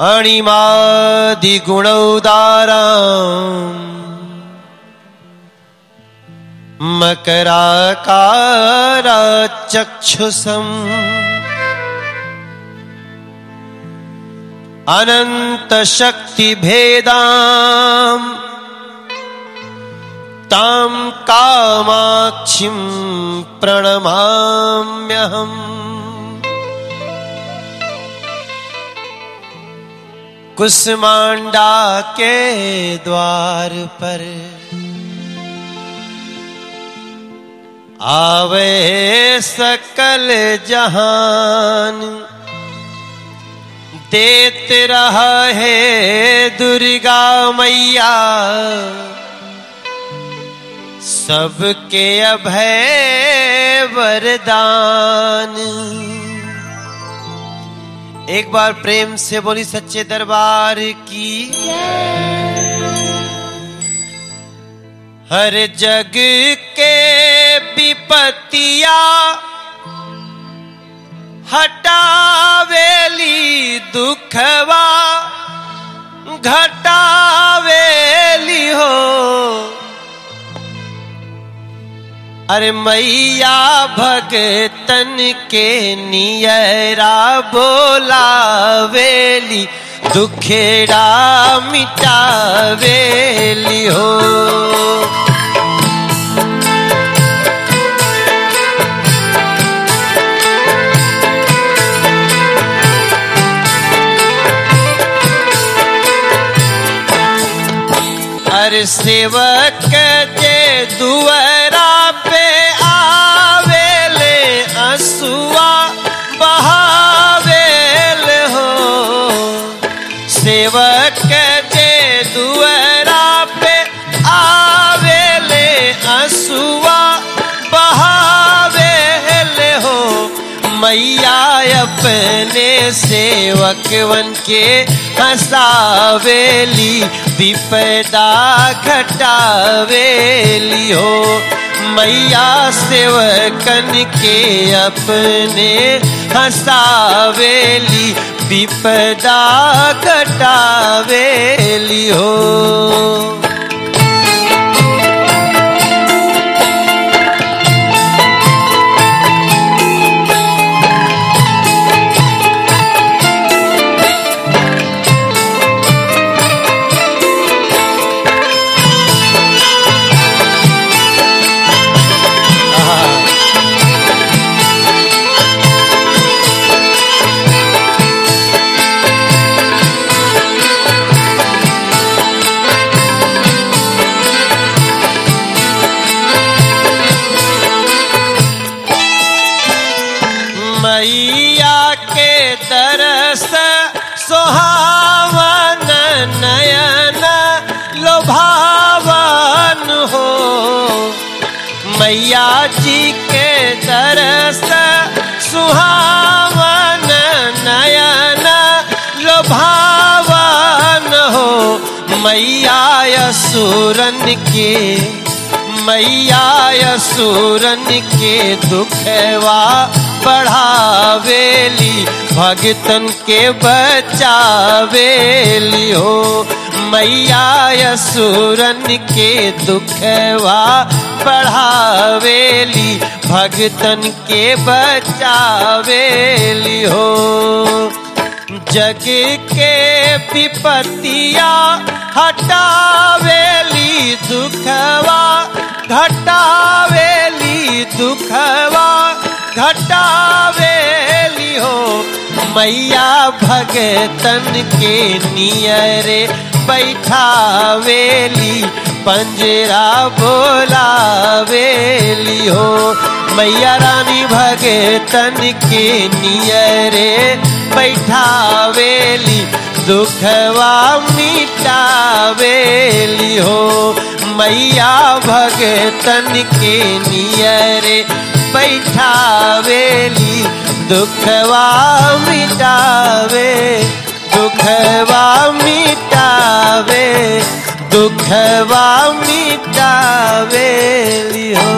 अणिमादिगुणौदाराम् मकराकाराचक्षुषम् अनन्तशक्तिभेदाम्। तां कामाक्षिं प्रणमाम्यहम्। कुसमांडा के द्वार पर। आवे सकल जहान, देत रहा है दुर्गा मैया। सबके अभय वरदान। एक बार प्रेम से बोली सच्चे दरबार की। हर जग के विपतिया हटावेली दुखवा घटावेली हो। अरे मैया भगतन के नियरा बोलावेली दुखेड़ा मिटावेली हो। हर सेवक जे दुआरा पे आवेले असुआ बहावेल हो। सेवक जे दुआरा पे आवेले असुआ बहावेल हो। मैया अपने सेवकवन के हंसावेली, विपदा घटावेली हो। मैया सेवकन के अपने हंसावेली, विपदा घटावेली हो। तरस सुहावन नयन लोभावन हो। मैया जी के तरस सुहावन नयन लोभावन हो। मैया असुरन के मैया असुरन के दुखवा बढ़ावेली भगतन के बचावेली हो मैया असुरन के दुखवा बढ़ावेली भगतन के बचावेली हो जग के विपतिया हटावेली दुखवा घटावेली दुखवा मैया भगतन के नियरे बैठावेली, पंजरा बोला बोलावेली हो। मैया रानी भगतन के नियरे बैठावेली, दुखवा मिटावेली हो। मैया भगतन के नियरे बैठावेली दुखवा मिटावे दुखवा मिटावे दुखवा मिटावेली हो।